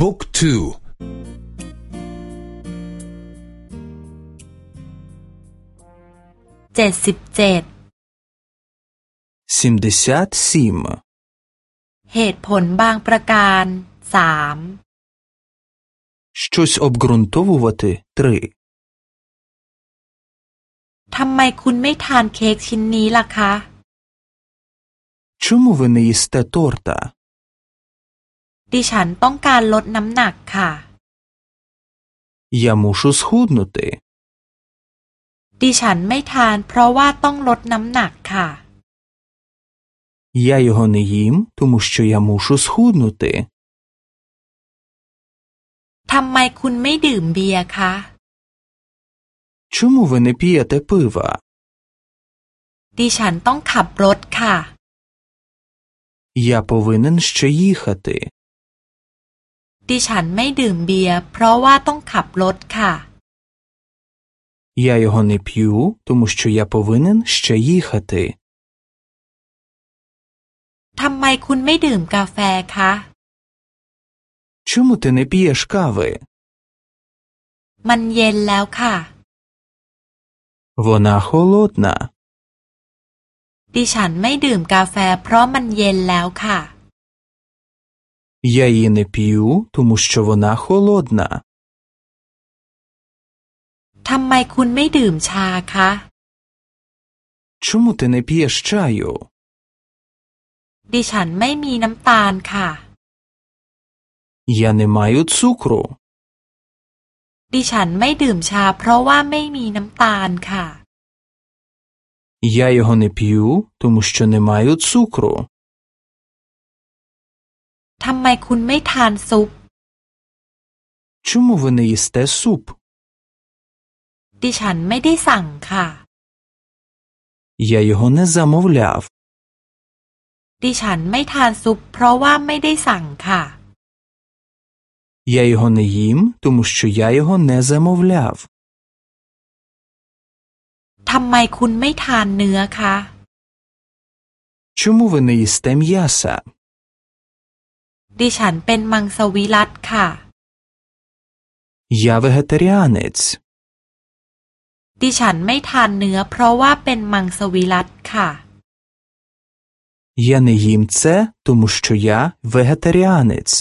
บุ๊กทู เจ็ดสิบเจ็ด 77. เหตุผลบางประการสาม Щось обґрунтовувати 3. ทำไมคุณไม่ทานเค้กชิ้นนี้ล่ะคะ Чому ви не їсте торта? ดิฉันต้องการลดน้ำหนักค่ะ Я мушу схуднути. ดิฉันไม่ทานเพราะว่าต้องลดน้ำหนักค่ะ Я його не їм, тому що я мушу схуднути. ทำไมคุณไม่ดื่มเบียร์คะ Чому ви не п'єте пива? ดิฉันต้องขับรถค่ะ Я повинен ще їхати. ดิฉันไม่ดื่มเบียร์เพราะว่าต้องขับรถค่ะ Я його не п'ю, тому що я повинен ще їхати. ทำไมคุณไม่ดื่มกาแฟคะ Чому ти не п'єш кави? มันเย็นแล้วค่ะ Вона холодна. ดิฉันไม่ดื่มกาแฟเพราะมันเย็นแล้วค่ะ Я її не п'ю, тому що вона холодна. ทำไมคุณไม่ดื่มชาคะ Чому ти не п'єш чаю? ดิฉันไม่มีน้ำตาลค่ะ Я не маю цукру. ดิฉันไม่ดื่มชาเพราะว่าไม่มีน้ำตาลค่ะ Я його не п'ю, тому що не маю цукру. ทำไมคุณไม่ทานซุป Чому ви не їсте суп? ดิฉันไม่ได้สั่งค่ะ Я його не замовляв. ดิฉันไม่ทานซุป เพราะว่าไม่ได้สั่งค่ะ Я його не їм, тому що я його не замовляв. ทำไมคุณไม่ทานเนื้อคะ Чому ви не їсте м'яса? ดิฉันเป็นมังสวิรัตค่ะ Я вегетаріанець. ดิฉันไม่ทานเนื้อ เพราะว่าเป็นมังสวิรัตค่ะ Я не їм це, тому що я вегетаріанець.